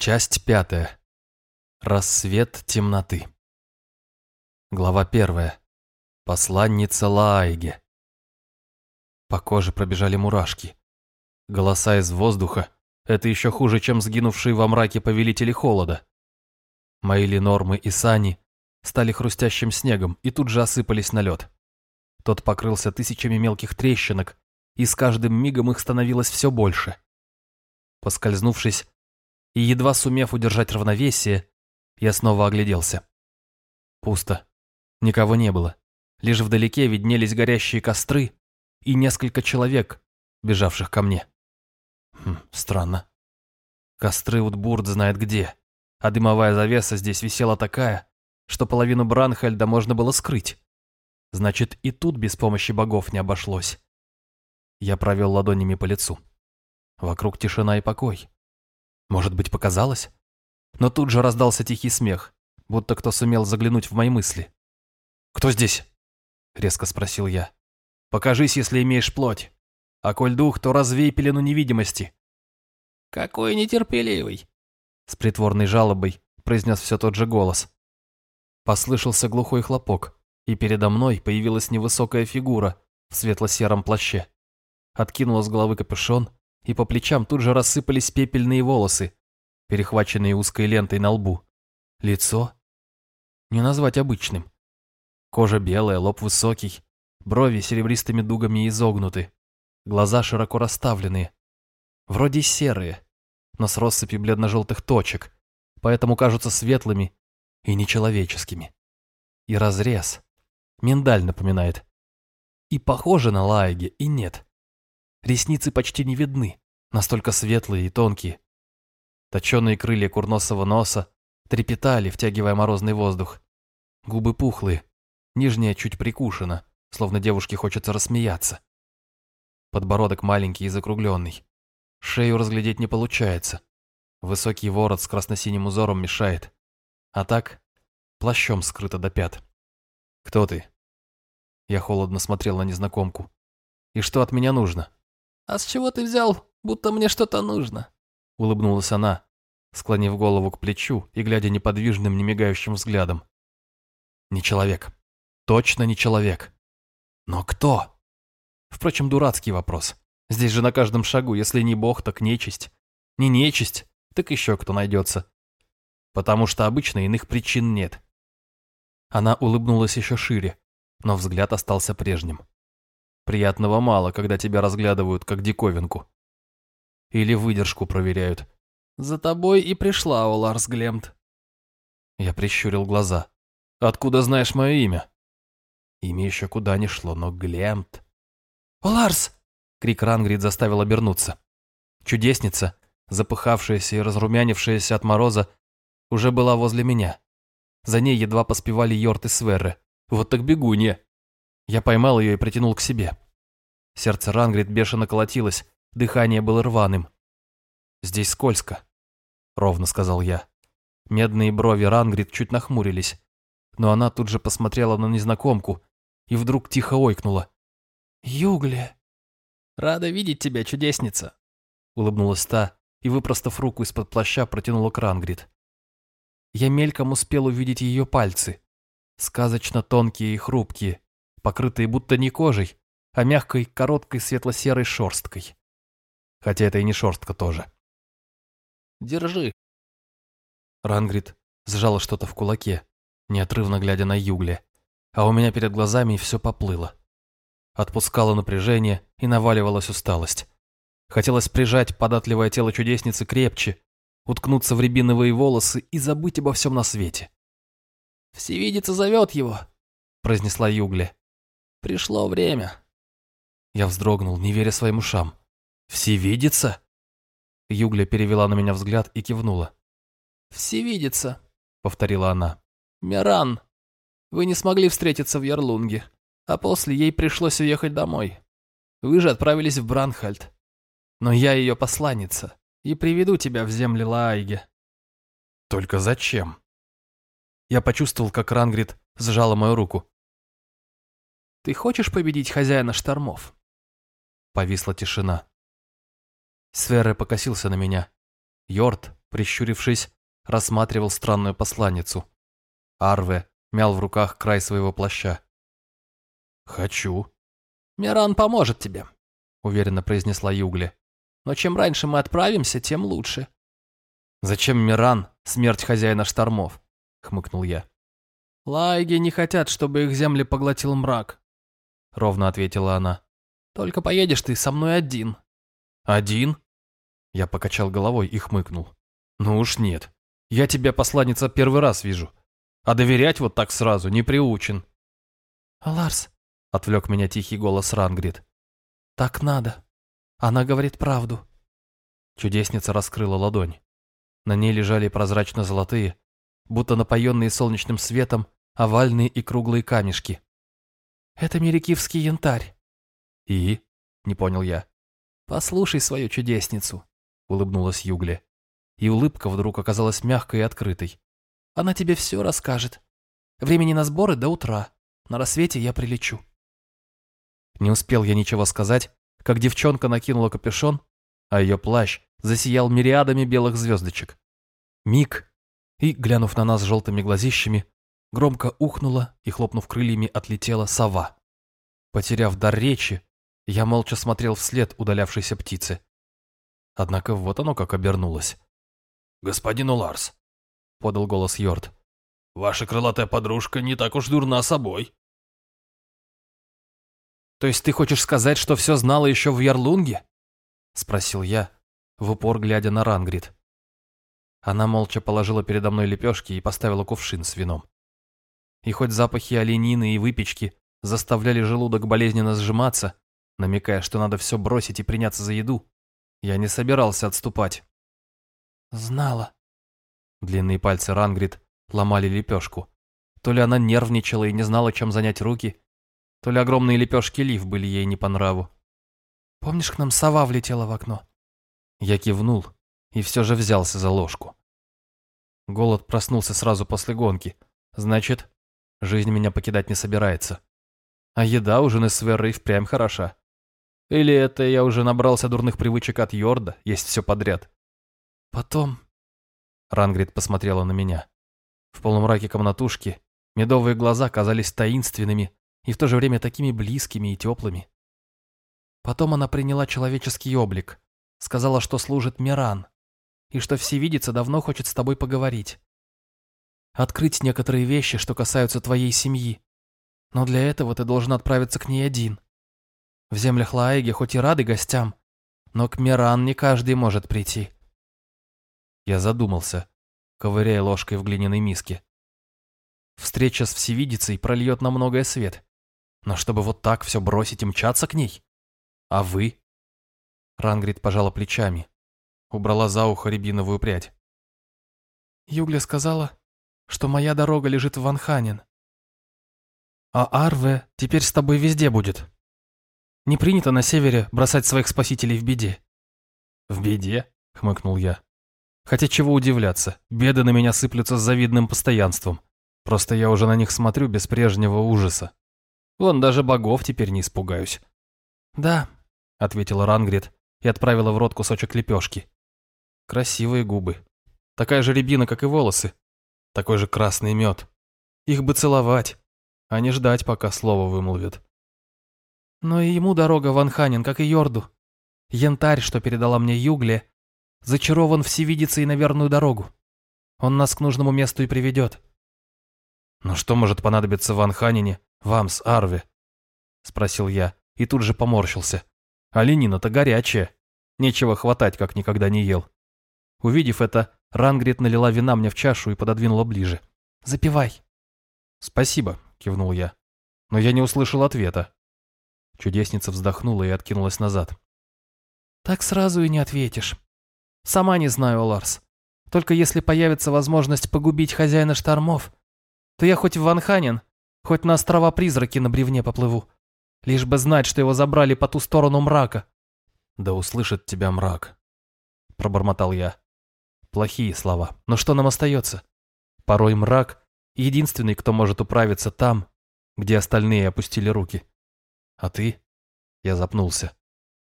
Часть пятая. Рассвет темноты. Глава первая. Посланница Лаайге. По коже пробежали мурашки. Голоса из воздуха — это еще хуже, чем сгинувшие во мраке повелители холода. Мои Ленормы и Сани стали хрустящим снегом и тут же осыпались на лед. Тот покрылся тысячами мелких трещинок, и с каждым мигом их становилось все больше. Поскользнувшись, и, едва сумев удержать равновесие, я снова огляделся. Пусто. Никого не было. Лишь вдалеке виднелись горящие костры и несколько человек, бежавших ко мне. Хм, странно. Костры Утбурд знает где, а дымовая завеса здесь висела такая, что половину Бранхельда можно было скрыть. Значит, и тут без помощи богов не обошлось. Я провел ладонями по лицу. Вокруг тишина и покой. Может быть, показалось? Но тут же раздался тихий смех, будто кто сумел заглянуть в мои мысли. «Кто здесь?» — резко спросил я. «Покажись, если имеешь плоть. А коль дух, то развей пелену невидимости». «Какой нетерпеливый!» С притворной жалобой произнес все тот же голос. Послышался глухой хлопок, и передо мной появилась невысокая фигура в светло-сером плаще. Откинула с головы капюшон и по плечам тут же рассыпались пепельные волосы, перехваченные узкой лентой на лбу. Лицо? Не назвать обычным. Кожа белая, лоб высокий, брови серебристыми дугами изогнуты, глаза широко расставленные. Вроде серые, но с россыпью бледно-желтых точек, поэтому кажутся светлыми и нечеловеческими. И разрез. Миндаль напоминает. И похоже на Лайге, и нет. Ресницы почти не видны, настолько светлые и тонкие. Точеные крылья курносого носа трепетали, втягивая морозный воздух. Губы пухлые, нижняя чуть прикушена, словно девушке хочется рассмеяться. Подбородок маленький и закругленный. Шею разглядеть не получается. Высокий ворот с красно-синим узором мешает. А так, плащом скрыто до пят. «Кто ты?» Я холодно смотрел на незнакомку. «И что от меня нужно?» «А с чего ты взял, будто мне что-то нужно?» Улыбнулась она, склонив голову к плечу и глядя неподвижным, немигающим взглядом. «Не человек. Точно не человек. Но кто?» Впрочем, дурацкий вопрос. Здесь же на каждом шагу, если не бог, так нечисть. Не нечисть, так еще кто найдется. Потому что обычно иных причин нет. Она улыбнулась еще шире, но взгляд остался прежним. Приятного мало, когда тебя разглядывают как диковинку. Или выдержку проверяют. За тобой и пришла Оларс Глемт. Я прищурил глаза. Откуда знаешь мое имя? Имя еще куда ни шло, но Глемт. «Оларс!» — крик Рангрид заставил обернуться. Чудесница, запыхавшаяся и разрумянившаяся от мороза, уже была возле меня. За ней едва поспевали Йорт и Сверры. Вот так бегунья. Я поймал ее и притянул к себе. Сердце Рангрид бешено колотилось, дыхание было рваным. «Здесь скользко», — ровно сказал я. Медные брови Рангрид чуть нахмурились, но она тут же посмотрела на незнакомку и вдруг тихо ойкнула. «Югли!» «Рада видеть тебя, чудесница!» — улыбнулась та и, выпростав руку из-под плаща, протянула к Рангрид. Я мельком успел увидеть ее пальцы, сказочно тонкие и хрупкие, покрытые будто не кожей, а мягкой, короткой светло-серой шерсткой. Хотя это и не шерстка тоже. «Держи». Рангрид сжала что-то в кулаке, неотрывно глядя на Югле, а у меня перед глазами все поплыло. Отпускало напряжение и наваливалась усталость. Хотелось прижать податливое тело чудесницы крепче, уткнуться в рябиновые волосы и забыть обо всем на свете. «Всевидица зовет его», — произнесла Югле. Пришло время. Я вздрогнул, не веря своим ушам. «Всевидица?» Югля перевела на меня взгляд и кивнула. «Всевидица», — повторила она. «Миран, вы не смогли встретиться в Ярлунге, а после ей пришлось уехать домой. Вы же отправились в Бранхальд. Но я ее посланница и приведу тебя в земли Лаайге». «Только зачем?» Я почувствовал, как Рангрид сжала мою руку. Ты хочешь победить хозяина штормов?» Повисла тишина. Сверре покосился на меня. Йорд, прищурившись, рассматривал странную посланницу. Арве мял в руках край своего плаща. «Хочу». «Миран поможет тебе», — уверенно произнесла Югли. «Но чем раньше мы отправимся, тем лучше». «Зачем Миран смерть хозяина штормов?» — хмыкнул я. «Лайги не хотят, чтобы их земли поглотил мрак», — ровно ответила она. «Только поедешь ты со мной один». «Один?» Я покачал головой и хмыкнул. «Ну уж нет. Я тебя, посланница, первый раз вижу. А доверять вот так сразу не приучен». «Ларс», — отвлек меня тихий голос Рангрид. «Так надо. Она говорит правду». Чудесница раскрыла ладонь. На ней лежали прозрачно-золотые, будто напоенные солнечным светом, овальные и круглые камешки. «Это мерикивский янтарь». «И?» — не понял я. «Послушай свою чудесницу», — улыбнулась Югли. И улыбка вдруг оказалась мягкой и открытой. «Она тебе все расскажет. Времени на сборы до утра. На рассвете я прилечу». Не успел я ничего сказать, как девчонка накинула капюшон, а ее плащ засиял мириадами белых звездочек. Миг, и, глянув на нас желтыми глазищами, Громко ухнула и, хлопнув крыльями, отлетела сова. Потеряв дар речи, я молча смотрел вслед удалявшейся птицы. Однако вот оно как обернулось. «Господин Уларс», — подал голос Йорд, — «ваша крылатая подружка не так уж дурна собой». «То есть ты хочешь сказать, что все знала еще в Ярлунге?» — спросил я, в упор глядя на Рангрид. Она молча положила передо мной лепешки и поставила кувшин с вином. И хоть запахи оленины и выпечки заставляли желудок болезненно сжиматься, намекая, что надо все бросить и приняться за еду, я не собирался отступать. «Знала». Длинные пальцы Рангрид ломали лепешку. То ли она нервничала и не знала, чем занять руки, то ли огромные лепешки лив были ей не по нраву. «Помнишь, к нам сова влетела в окно?» Я кивнул и все же взялся за ложку. Голод проснулся сразу после гонки. Значит, Жизнь меня покидать не собирается. А еда у жены Сверры впрямь хороша. Или это я уже набрался дурных привычек от Йорда, есть все подряд. Потом... Рангрид посмотрела на меня. В полумраке комнатушки медовые глаза казались таинственными и в то же время такими близкими и теплыми. Потом она приняла человеческий облик, сказала, что служит Миран, и что всевидица давно хочет с тобой поговорить открыть некоторые вещи, что касаются твоей семьи. Но для этого ты должен отправиться к ней один. В землях Лаэги хоть и рады гостям, но к Миран не каждый может прийти. Я задумался, ковыряя ложкой в глиняной миске. Встреча с Всевидицей прольет на многое свет. Но чтобы вот так все бросить и мчаться к ней? А вы? Рангрид пожала плечами. Убрала за ухо рябиновую прядь. Югля сказала, что моя дорога лежит в Ванханин. А Арве теперь с тобой везде будет. Не принято на севере бросать своих спасителей в беде. В беде? хмыкнул я. Хотя чего удивляться, беды на меня сыплются с завидным постоянством. Просто я уже на них смотрю без прежнего ужаса. Вон даже богов теперь не испугаюсь. Да, ответила Рангрид и отправила в рот кусочек лепешки. Красивые губы. Такая же рябина, как и волосы, такой же красный мед. Их бы целовать, а не ждать, пока слово вымолвят. Но и ему дорога в Анханин, как и Йорду. Янтарь, что передала мне Югле, зачарован всевидицей на верную дорогу. Он нас к нужному месту и приведет. «Но что может понадобиться в Анханине, вам с Арве?» Спросил я и тут же поморщился. «Оленина-то горячая. Нечего хватать, как никогда не ел». Увидев это, Рангрид налила вина мне в чашу и пододвинула ближе. «Запивай». «Спасибо», — кивнул я. Но я не услышал ответа. Чудесница вздохнула и откинулась назад. «Так сразу и не ответишь. Сама не знаю, Ларс. Только если появится возможность погубить хозяина штормов, то я хоть в Ванханин, хоть на острова-призраки на бревне поплыву. Лишь бы знать, что его забрали по ту сторону мрака». «Да услышит тебя мрак», — пробормотал я. Плохие слова. Но что нам остается? Порой мрак — единственный, кто может управиться там, где остальные опустили руки. А ты? Я запнулся.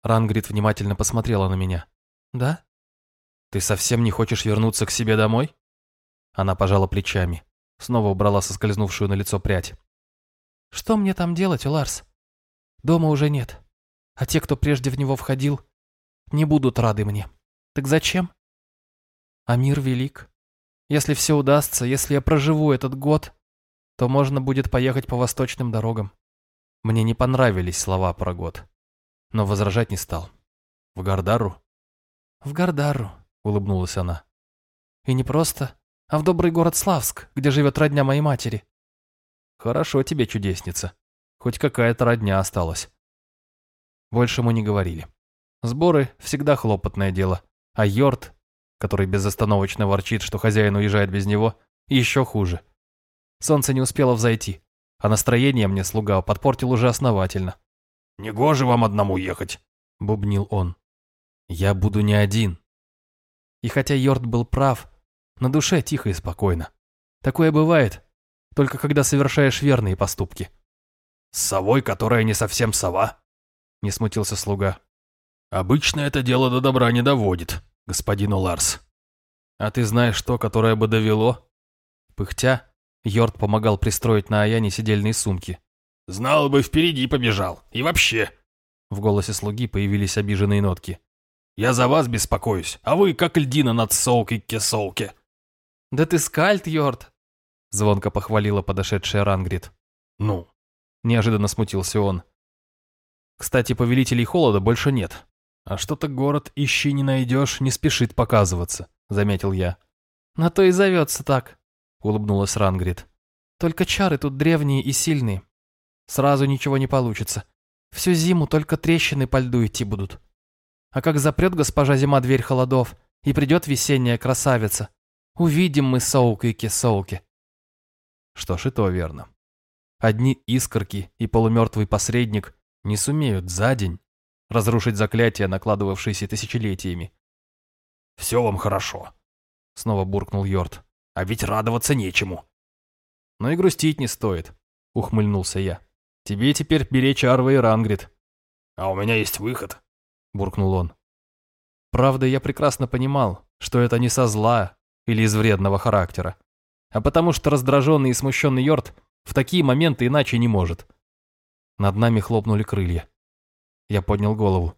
Рангрид внимательно посмотрела на меня. Да? Ты совсем не хочешь вернуться к себе домой? Она пожала плечами, снова убрала соскользнувшую на лицо прядь. Что мне там делать, Ларс? Дома уже нет. А те, кто прежде в него входил, не будут рады мне. Так зачем? А мир велик. Если все удастся, если я проживу этот год, то можно будет поехать по восточным дорогам. Мне не понравились слова про год, но возражать не стал. В Гардару? В Гардару, улыбнулась она. И не просто, а в добрый город Славск, где живет родня моей матери. Хорошо тебе, чудесница. Хоть какая-то родня осталась. Больше мы не говорили. Сборы всегда хлопотное дело, а Йорд, который безостановочно ворчит, что хозяин уезжает без него, еще хуже. Солнце не успело взойти, а настроение мне слуга подпортил уже основательно. «Негоже вам одному ехать», — бубнил он. «Я буду не один». И хотя Йорд был прав, на душе тихо и спокойно. Такое бывает, только когда совершаешь верные поступки. «С совой, которая не совсем сова?» — не смутился слуга. «Обычно это дело до добра не доводит, господин Ларс. А ты знаешь то, которое бы довело?» Пыхтя, Йорд помогал пристроить на Аяне сидельные сумки. «Знал бы, впереди побежал. И вообще...» В голосе слуги появились обиженные нотки. «Я за вас беспокоюсь, а вы как льдина над солкой-кесолки». «Да ты скальд, Йорд!» Звонко похвалила подошедшая Рангрид. «Ну?» Неожиданно смутился он. «Кстати, повелителей холода больше нет. А что-то город ищи не найдешь, не спешит показываться», заметил я. «На то и зовется так», улыбнулась Рангрид. «Только чары тут древние и сильные. Сразу ничего не получится. Всю зиму только трещины по льду идти будут. А как запрет госпожа зима дверь холодов, и придет весенняя красавица, увидим мы соука и кисоуки. Что ж, и то верно. Одни искорки и полумертвый посредник не сумеют за день разрушить заклятия, накладывавшиеся тысячелетиями. «Все вам хорошо», — снова буркнул Йорд. «А ведь радоваться нечему». «Но и грустить не стоит», — ухмыльнулся я. «Тебе теперь беречь Арва и Рангрид». «А у меня есть выход», — буркнул он. Правда, я прекрасно понимал, что это не со зла или из вредного характера а потому что раздраженный и смущенный Йорд в такие моменты иначе не может. Над нами хлопнули крылья. Я поднял голову.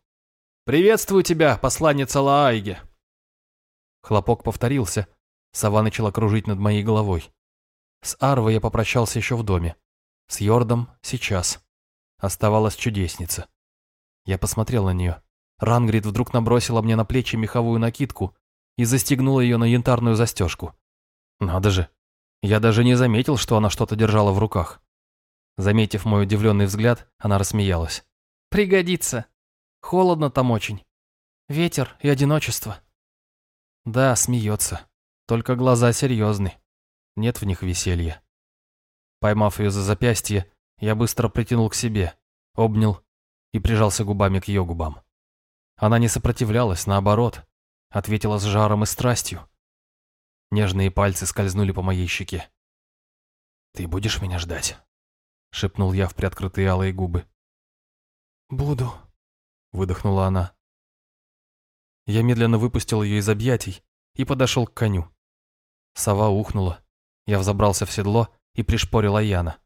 «Приветствую тебя, посланница Лаайге!» Хлопок повторился. Сова начала кружить над моей головой. С Арвой я попрощался еще в доме. С Йордом сейчас. Оставалась чудесница. Я посмотрел на нее. Рангрид вдруг набросила мне на плечи меховую накидку и застегнула ее на янтарную застежку. Надо же, я даже не заметил, что она что-то держала в руках. Заметив мой удивленный взгляд, она рассмеялась. «Пригодится. Холодно там очень. Ветер и одиночество». Да, смеется. Только глаза серьезны. Нет в них веселья. Поймав ее за запястье, я быстро притянул к себе, обнял и прижался губами к ее губам. Она не сопротивлялась, наоборот, ответила с жаром и страстью. Нежные пальцы скользнули по моей щеке. «Ты будешь меня ждать?» — шепнул я в приоткрытые алые губы. «Буду», — выдохнула она. Я медленно выпустил ее из объятий и подошел к коню. Сова ухнула. Я взобрался в седло и пришпорил Аяна.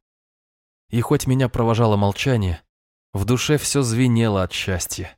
И хоть меня провожало молчание, в душе все звенело от счастья.